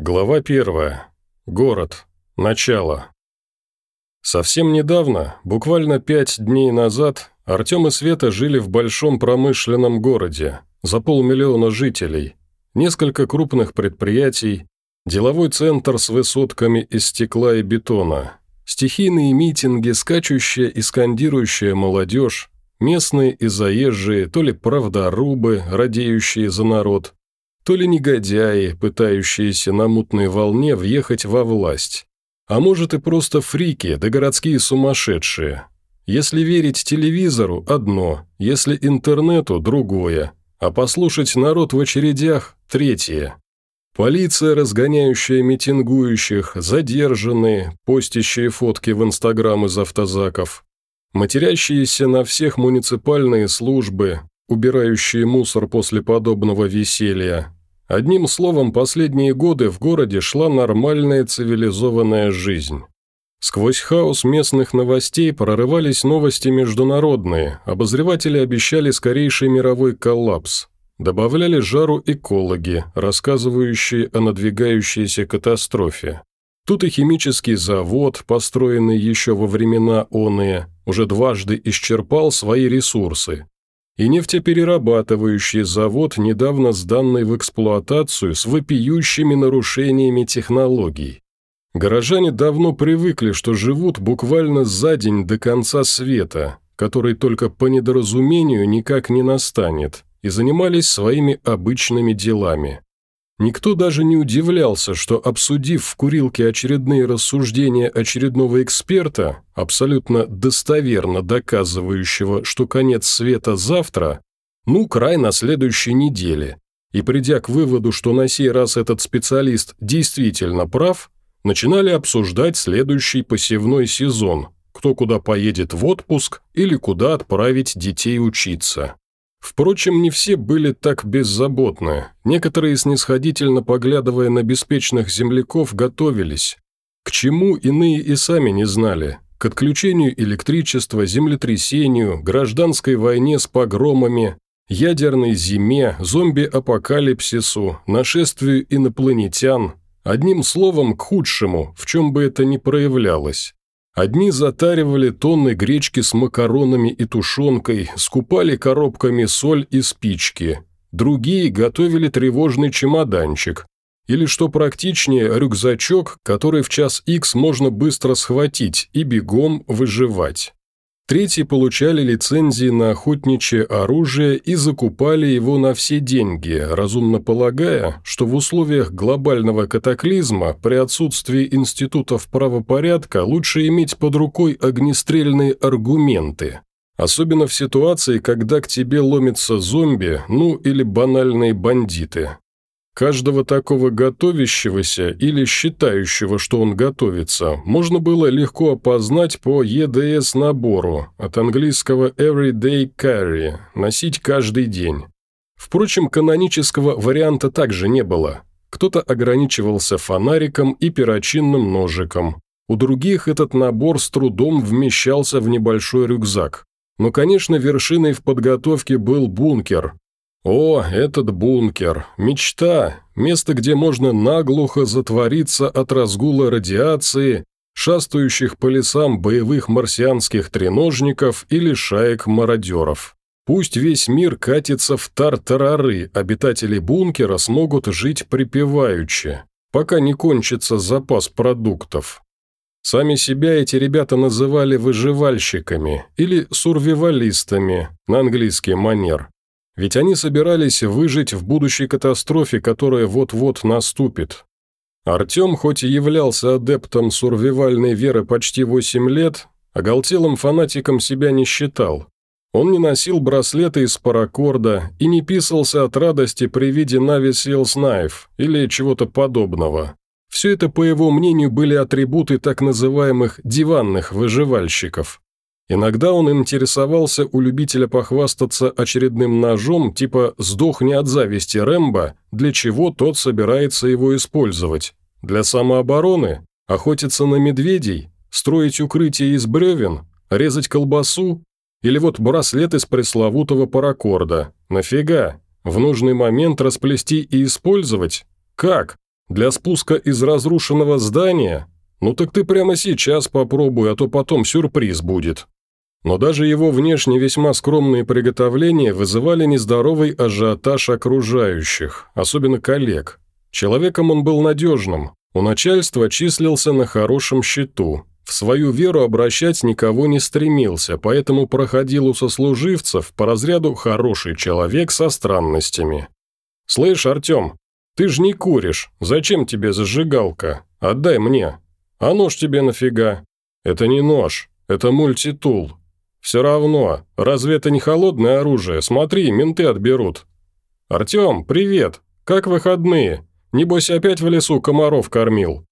Глава первая. Город. Начало. Совсем недавно, буквально пять дней назад, Артем и Света жили в большом промышленном городе, за полмиллиона жителей, несколько крупных предприятий, деловой центр с высотками из стекла и бетона, стихийные митинги, скачущая и скандирующая молодежь, местные и заезжие, то ли правдорубы, радеющие за народ – то ли негодяи, пытающиеся на мутной волне въехать во власть. А может и просто фрики, да городские сумасшедшие. Если верить телевизору – одно, если интернету – другое, а послушать народ в очередях – третье. Полиция, разгоняющая митингующих, задержанные, постящие фотки в Инстаграм из автозаков, матерящиеся на всех муниципальные службы, убирающие мусор после подобного веселья, Одним словом, последние годы в городе шла нормальная цивилизованная жизнь. Сквозь хаос местных новостей прорывались новости международные, обозреватели обещали скорейший мировой коллапс. Добавляли жару экологи, рассказывающие о надвигающейся катастрофе. Тут и химический завод, построенный еще во времена оные, уже дважды исчерпал свои ресурсы, и нефтеперерабатывающий завод, недавно сданный в эксплуатацию с вопиющими нарушениями технологий. Горожане давно привыкли, что живут буквально за день до конца света, который только по недоразумению никак не настанет, и занимались своими обычными делами. Никто даже не удивлялся, что, обсудив в курилке очередные рассуждения очередного эксперта, абсолютно достоверно доказывающего, что конец света завтра, ну, край на следующей неделе, и придя к выводу, что на сей раз этот специалист действительно прав, начинали обсуждать следующий посевной сезон, кто куда поедет в отпуск или куда отправить детей учиться. Впрочем, не все были так беззаботны. Некоторые, снисходительно поглядывая на беспечных земляков, готовились. К чему иные и сами не знали. К отключению электричества, землетрясению, гражданской войне с погромами, ядерной зиме, зомби-апокалипсису, нашествию инопланетян. Одним словом, к худшему, в чем бы это ни проявлялось. Одни затаривали тонны гречки с макаронами и тушенкой, скупали коробками соль и спички. Другие готовили тревожный чемоданчик. Или, что практичнее, рюкзачок, который в час икс можно быстро схватить и бегом выживать. Третьи получали лицензии на охотничье оружие и закупали его на все деньги, разумно полагая, что в условиях глобального катаклизма при отсутствии институтов правопорядка лучше иметь под рукой огнестрельные аргументы. Особенно в ситуации, когда к тебе ломятся зомби, ну или банальные бандиты. Каждого такого готовящегося или считающего, что он готовится, можно было легко опознать по ЕДС-набору, от английского «everyday carry» – «носить каждый день». Впрочем, канонического варианта также не было. Кто-то ограничивался фонариком и перочинным ножиком. У других этот набор с трудом вмещался в небольшой рюкзак. Но, конечно, вершиной в подготовке был бункер, о, этот бункер. Мечта. Место, где можно наглухо затвориться от разгула радиации, шастающих по лесам боевых марсианских треножников или шаек-мародеров. Пусть весь мир катится в тартарары, обитатели бункера смогут жить припеваючи, пока не кончится запас продуктов. Сами себя эти ребята называли выживальщиками или сурвивалистами на английский манер. Ведь они собирались выжить в будущей катастрофе, которая вот-вот наступит. Артем, хоть и являлся адептом сурвивальной веры почти 8 лет, оголтелым фанатиком себя не считал. Он не носил браслеты из паракорда и не писался от радости при виде Нави Силс Найф или чего-то подобного. Все это, по его мнению, были атрибуты так называемых «диванных выживальщиков». Иногда он интересовался у любителя похвастаться очередным ножом, типа «сдохни от зависти Рэмбо», для чего тот собирается его использовать. Для самообороны? Охотиться на медведей? Строить укрытие из бревен? Резать колбасу? Или вот браслет из пресловутого паракорда? Нафига? В нужный момент расплести и использовать? Как? Для спуска из разрушенного здания? Ну так ты прямо сейчас попробуй, а то потом сюрприз будет». Но даже его внешне весьма скромные приготовления вызывали нездоровый ажиотаж окружающих, особенно коллег. Человеком он был надежным, у начальства числился на хорошем счету, в свою веру обращать никого не стремился, поэтому проходил у сослуживцев по разряду «хороший человек со странностями». «Слышь, Артем, ты ж не куришь, зачем тебе зажигалка? Отдай мне. А нож тебе нафига? Это не нож, это мультитул. Все равно, разве это не холодное оружие? Смотри, менты отберут. Артем, привет, как выходные? Небось опять в лесу комаров кормил?»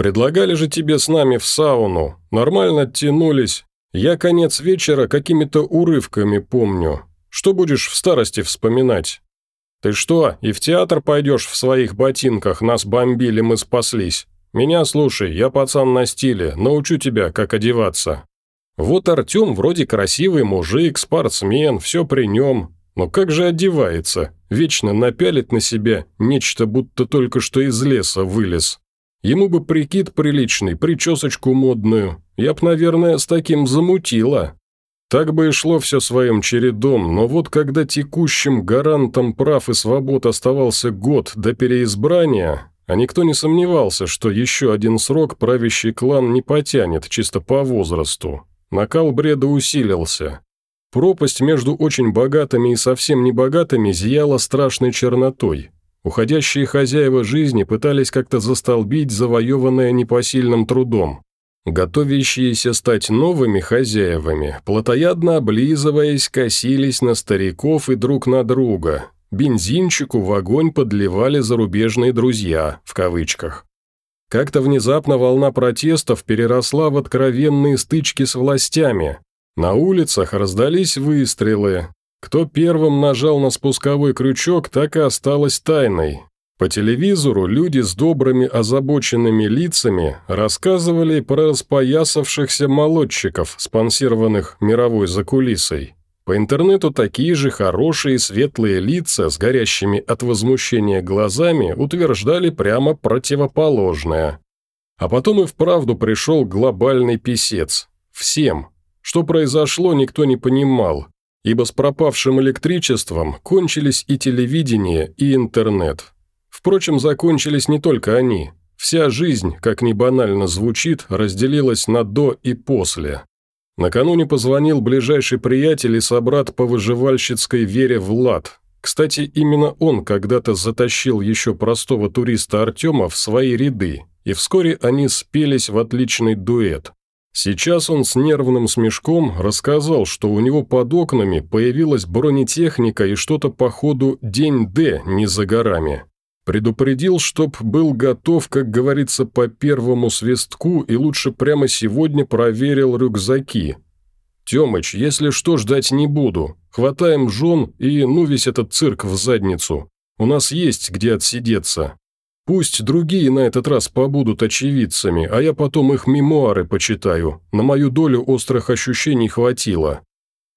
Предлагали же тебе с нами в сауну. Нормально оттянулись. Я конец вечера какими-то урывками помню. Что будешь в старости вспоминать? Ты что, и в театр пойдешь в своих ботинках? Нас бомбили, мы спаслись. Меня слушай, я пацан на стиле, научу тебя, как одеваться. Вот Артем вроде красивый мужик, спортсмен, все при нем. Но как же одевается? Вечно напялит на себя нечто, будто только что из леса вылез. Ему бы прикид приличный, причесочку модную. Я б, наверное, с таким замутила. Так бы и шло все своим чередом, но вот когда текущим гарантом прав и свобод оставался год до переизбрания, а никто не сомневался, что еще один срок правящий клан не потянет чисто по возрасту. Накал бреда усилился. Пропасть между очень богатыми и совсем небогатыми зияла страшной чернотой. Уходящие хозяева жизни пытались как-то застолбить завоеванное непосильным трудом. Готовящиеся стать новыми хозяевами, плотоядно облизываясь, косились на стариков и друг на друга. Бензинчику в огонь подливали зарубежные «друзья», в кавычках. Как-то внезапно волна протестов переросла в откровенные стычки с властями. На улицах раздались выстрелы, кто первым нажал на спусковой крючок, так и осталось тайной. По телевизору люди с добрыми озабоченными лицами рассказывали про распоясавшихся молодчиков, спонсированных мировой закулисой. По интернету такие же хорошие светлые лица с горящими от возмущения глазами утверждали прямо противоположное. А потом и вправду пришел глобальный писец. Всем. Что произошло, никто не понимал ибо с пропавшим электричеством кончились и телевидение, и интернет. Впрочем, закончились не только они. Вся жизнь, как ни банально звучит, разделилась на «до» и «после». Накануне позвонил ближайший приятель и собрат по выживальщицкой вере Влад. Кстати, именно он когда-то затащил еще простого туриста Артема в свои ряды, и вскоре они спелись в отличный дуэт. Сейчас он с нервным смешком рассказал, что у него под окнами появилась бронетехника и что-то по ходу «День Д» не за горами. Предупредил, чтоб был готов, как говорится, по первому свистку и лучше прямо сегодня проверил рюкзаки. «Темыч, если что, ждать не буду. Хватаем жен и ну весь этот цирк в задницу. У нас есть где отсидеться. Пусть другие на этот раз побудут очевидцами, а я потом их мемуары почитаю. На мою долю острых ощущений хватило».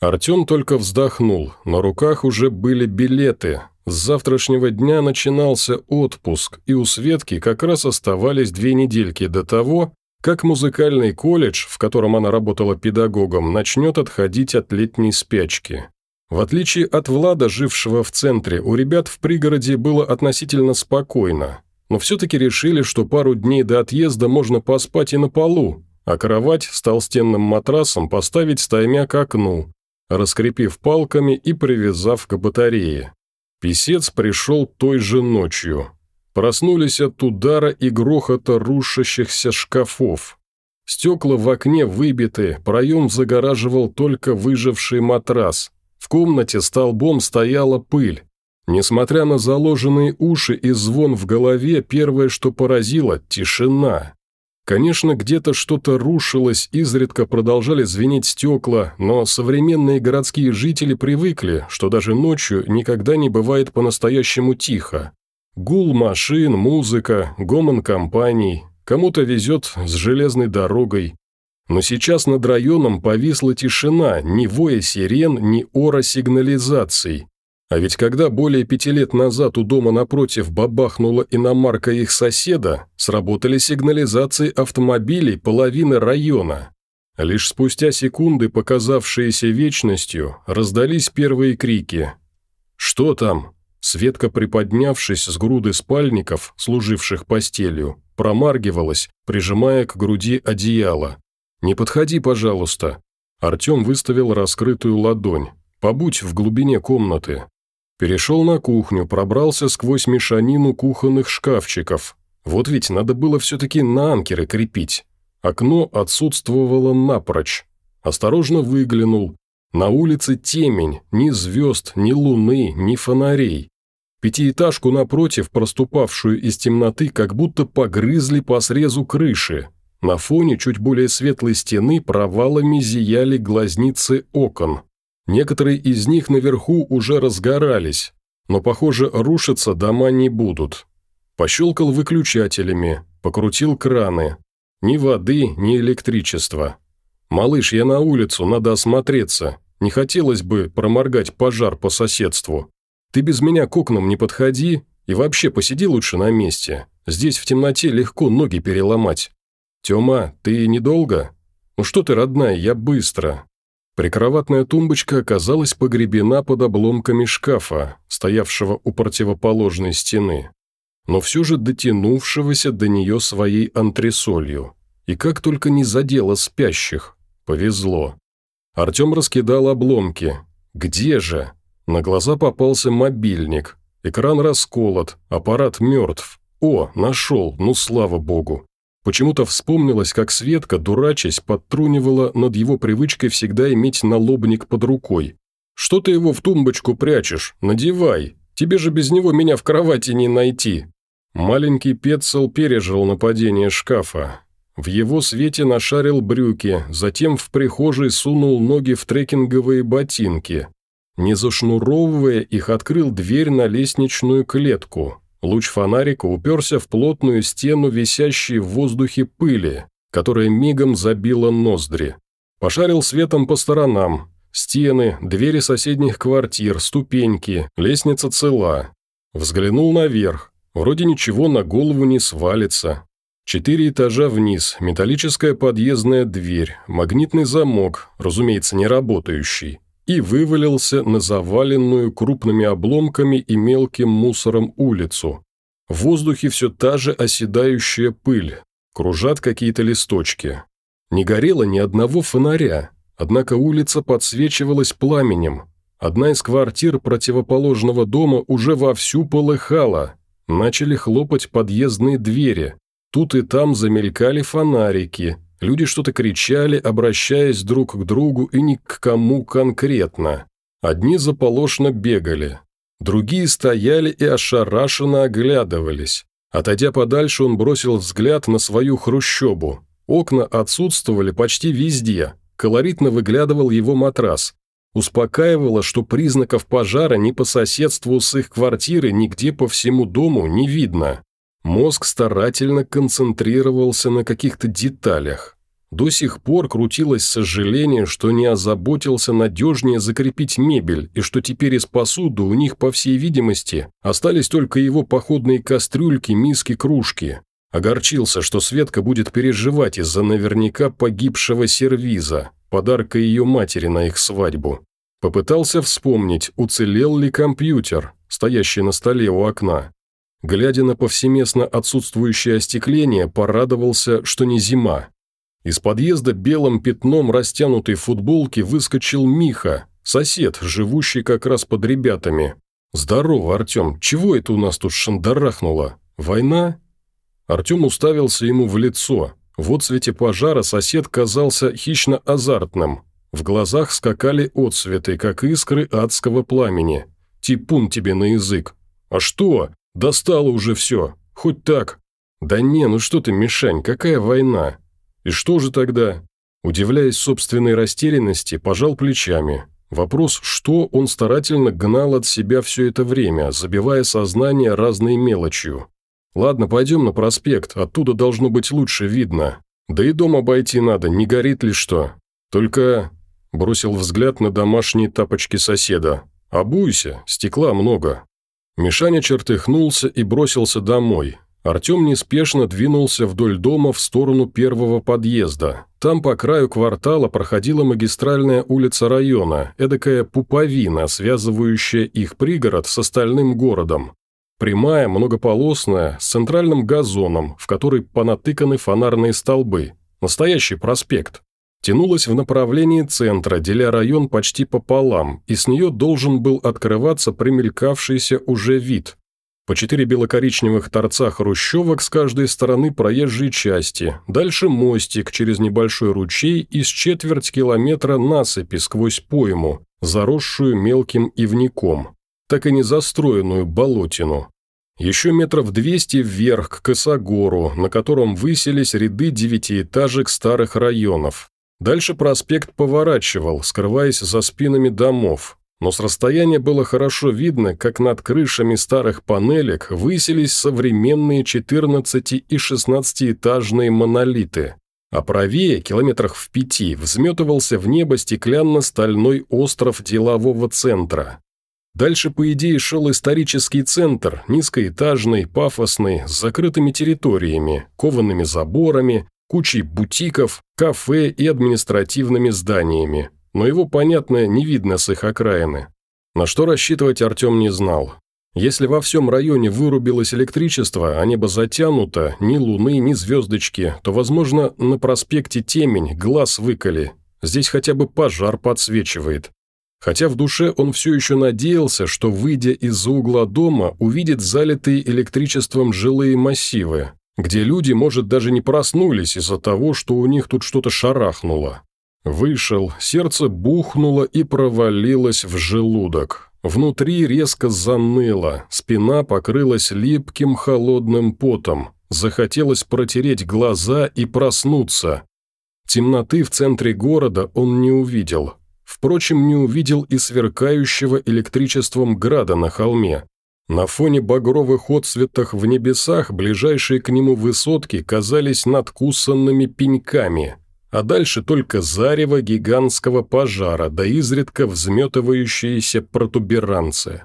Артем только вздохнул, на руках уже были билеты. С завтрашнего дня начинался отпуск, и у Светки как раз оставались две недельки до того, как музыкальный колледж, в котором она работала педагогом, начнет отходить от летней спячки. В отличие от Влада, жившего в центре, у ребят в пригороде было относительно спокойно но все-таки решили, что пару дней до отъезда можно поспать и на полу, а кровать с толстенным матрасом поставить стаймя к окну, раскрепив палками и привязав к батарее. Песец пришел той же ночью. Проснулись от удара и грохота рушащихся шкафов. Стекла в окне выбиты, проем загораживал только выживший матрас. В комнате столбом стояла пыль. Несмотря на заложенные уши и звон в голове, первое, что поразило – тишина. Конечно, где-то что-то рушилось, изредка продолжали звенеть стекла, но современные городские жители привыкли, что даже ночью никогда не бывает по-настоящему тихо. Гул машин, музыка, гомон компаний, кому-то везет с железной дорогой. Но сейчас над районом повисла тишина, ни воя сирен, ни ора сигнализаций. А ведь когда более пяти лет назад у дома напротив бабахнула иномарка их соседа, сработали сигнализации автомобилей половины района. Лишь спустя секунды, показавшиеся вечностью, раздались первые крики. «Что там?» Светка, приподнявшись с груды спальников, служивших постелью, промаргивалась, прижимая к груди одеяло. «Не подходи, пожалуйста». Артем выставил раскрытую ладонь. «Побудь в глубине комнаты». Перешел на кухню, пробрался сквозь мешанину кухонных шкафчиков. Вот ведь надо было все-таки на анкеры крепить. Окно отсутствовало напрочь. Осторожно выглянул. На улице темень, ни звезд, ни луны, ни фонарей. Пятиэтажку напротив, проступавшую из темноты, как будто погрызли по срезу крыши. На фоне чуть более светлой стены провалами зияли глазницы окон. Некоторые из них наверху уже разгорались, но, похоже, рушиться дома не будут. Пощелкал выключателями, покрутил краны. Ни воды, ни электричества. «Малыш, я на улицу, надо осмотреться. Не хотелось бы проморгать пожар по соседству». Ты без меня к окнам не подходи и вообще посиди лучше на месте. Здесь в темноте легко ноги переломать. Тёма, ты недолго? Ну что ты, родная, я быстро». Прикроватная тумбочка оказалась погребена под обломками шкафа, стоявшего у противоположной стены, но все же дотянувшегося до нее своей антресолью. И как только не задело спящих, повезло. Артем раскидал обломки. «Где же?» На глаза попался мобильник. Экран расколот, аппарат мертв. О, нашел, ну слава богу. Почему-то вспомнилось, как Светка, дурачась, подтрунивала над его привычкой всегда иметь налобник под рукой. «Что ты его в тумбочку прячешь? Надевай. Тебе же без него меня в кровати не найти». Маленький Петцел пережил нападение шкафа. В его свете нашарил брюки, затем в прихожей сунул ноги в трекинговые ботинки, не зашнуровывая их, открыл дверь на лестничную клетку. Луч фонарика уперся в плотную стену висящей в воздухе пыли, которая мигом забила ноздри. Пошарил светом по сторонам. Стены, двери соседних квартир, ступеньки, лестница цела. Взглянул наверх. Вроде ничего на голову не свалится. Четыре этажа вниз, металлическая подъездная дверь, магнитный замок, разумеется, не работающий и вывалился на заваленную крупными обломками и мелким мусором улицу. В воздухе все та же оседающая пыль, кружат какие-то листочки. Не горело ни одного фонаря, однако улица подсвечивалась пламенем. Одна из квартир противоположного дома уже вовсю полыхала. Начали хлопать подъездные двери. Тут и там замелькали фонарики, Люди что-то кричали, обращаясь друг к другу и ни к кому конкретно. Одни заполошно бегали, другие стояли и ошарашенно оглядывались. Отойдя подальше, он бросил взгляд на свою хрущобу. Окна отсутствовали почти везде, колоритно выглядывал его матрас. Успокаивало, что признаков пожара ни по соседству с их квартирой, нигде по всему дому не видно. Мозг старательно концентрировался на каких-то деталях. До сих пор крутилось сожаление, что не озаботился надежнее закрепить мебель, и что теперь из посуды у них, по всей видимости, остались только его походные кастрюльки, миски, кружки. Огорчился, что Светка будет переживать из-за наверняка погибшего сервиза, подарка ее матери на их свадьбу. Попытался вспомнить, уцелел ли компьютер, стоящий на столе у окна. Глядя на повсеместно отсутствующее остекление, порадовался, что не зима. Из подъезда белым пятном растянутой футболки выскочил Миха, сосед, живущий как раз под ребятами. «Здорово, Артем, чего это у нас тут шандарахнуло? Война?» Артем уставился ему в лицо. В отсвете пожара сосед казался хищно-азартным. В глазах скакали отсветы, как искры адского пламени. «Типун тебе на язык!» «А что? Достало уже все. Хоть так. Да не, ну что ты, Мишань, какая война? И что же тогда? Удивляясь собственной растерянности, пожал плечами. Вопрос «что» он старательно гнал от себя все это время, забивая сознание разной мелочью. «Ладно, пойдем на проспект, оттуда должно быть лучше видно. Да и дом обойти надо, не горит ли что. Только...» Бросил взгляд на домашние тапочки соседа. Обуйся, стекла много». Мишаня чертыхнулся и бросился домой. Артем неспешно двинулся вдоль дома в сторону первого подъезда. Там по краю квартала проходила магистральная улица района, эдакая пуповина, связывающая их пригород с остальным городом. Прямая, многополосная, с центральным газоном, в который понатыканы фонарные столбы. Настоящий проспект тянулась в направлении центра, деля район почти пополам, и с нее должен был открываться примелькавшийся уже вид. По четыре белокоричневых торца хрущевок с каждой стороны проезжей части, дальше мостик через небольшой ручей и с четверть километра насыпи сквозь пойму, заросшую мелким ивником, так и не застроенную болотину. Еще метров двести вверх к Косогору, на котором высились ряды девятиэтажек старых районов, Дальше проспект поворачивал, скрываясь за спинами домов, но с расстояния было хорошо видно, как над крышами старых панелек высились современные 14- и 16-этажные монолиты, а правее, километрах в пяти, взметывался в небо стеклянно-стальной остров делового центра. Дальше, по идее, шел исторический центр, низкоэтажный, пафосный, с закрытыми территориями, коваными заборами, кучей бутиков, кафе и административными зданиями, но его, понятно, не видно с их окраины. На что рассчитывать Артем не знал. Если во всем районе вырубилось электричество, а небо затянуто, ни луны, ни звездочки, то, возможно, на проспекте темень, глаз выколи. Здесь хотя бы пожар подсвечивает. Хотя в душе он все еще надеялся, что, выйдя из-за угла дома, увидит залитые электричеством жилые массивы, где люди, может, даже не проснулись из-за того, что у них тут что-то шарахнуло. Вышел, сердце бухнуло и провалилось в желудок. Внутри резко заныло, спина покрылась липким холодным потом. Захотелось протереть глаза и проснуться. Темноты в центре города он не увидел. Впрочем, не увидел и сверкающего электричеством града на холме. На фоне багровых отсветах в небесах ближайшие к нему высотки казались надкусанными пеньками, а дальше только зарево гигантского пожара, да изредка взметывающиеся протуберанцы.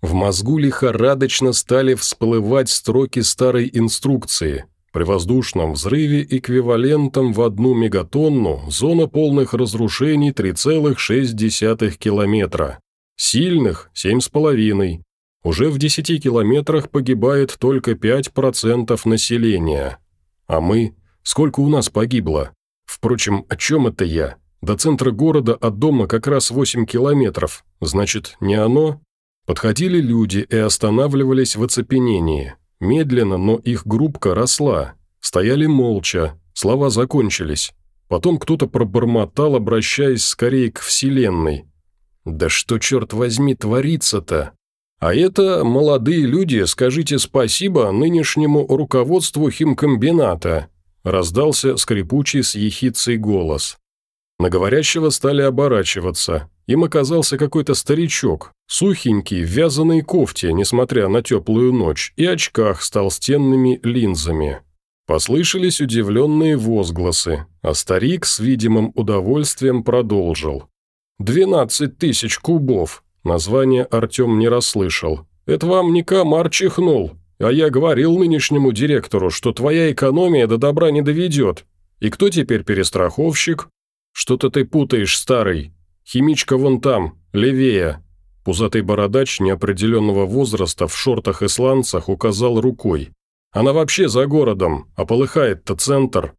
В мозгу лихорадочно стали всплывать строки старой инструкции. При воздушном взрыве эквивалентом в одну мегатонну зона полных разрушений 3,6 километра. Сильных – 7,5 уже в 10 километрах погибает только 5% населения. А мы? Сколько у нас погибло? Впрочем, о чем это я? До центра города от дома как раз 8 километров. Значит, не оно? Подходили люди и останавливались в оцепенении. Медленно, но их группка росла. Стояли молча, слова закончились. Потом кто-то пробормотал, обращаясь скорее к Вселенной. «Да что, черт возьми, творится-то?» А это молодые люди, скажите спасибо нынешнему руководству химкомбината», раздался скрипучий с ехицей голос. На говорящего стали оборачиваться. Им оказался какой-то старичок, сухенький, в вязаной кофте, несмотря на теплую ночь, и очках с толстенными линзами. Послышались удивленные возгласы, а старик с видимым удовольствием продолжил. «Двенадцать тысяч кубов! Название Артем не расслышал. «Это вам не комар чихнул, а я говорил нынешнему директору, что твоя экономия до добра не доведет. И кто теперь перестраховщик? Что-то ты путаешь, старый. Химичка вон там, левее». Пузатый бородач неопределенного возраста в шортах и сланцах указал рукой. «Она вообще за городом, а полыхает-то центр».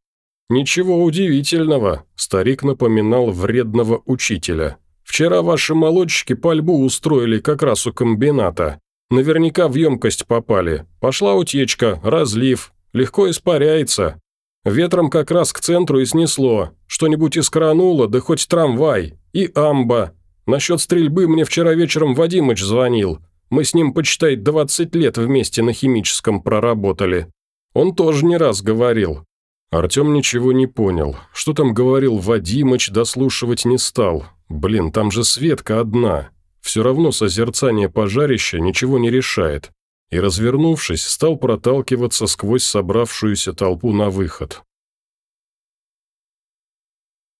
«Ничего удивительного», – старик напоминал вредного учителя. Вчера ваши молодчики пальбу устроили как раз у комбината. Наверняка в емкость попали. Пошла утечка, разлив. Легко испаряется. Ветром как раз к центру и снесло. Что-нибудь искрануло, да хоть трамвай. И амба. Насчет стрельбы мне вчера вечером Вадимыч звонил. Мы с ним, почитай, 20 лет вместе на химическом проработали. Он тоже не раз говорил. Артем ничего не понял. Что там говорил Вадимыч, дослушивать не стал. Блин, там же Светка одна. Все равно созерцание пожарища ничего не решает. И, развернувшись, стал проталкиваться сквозь собравшуюся толпу на выход.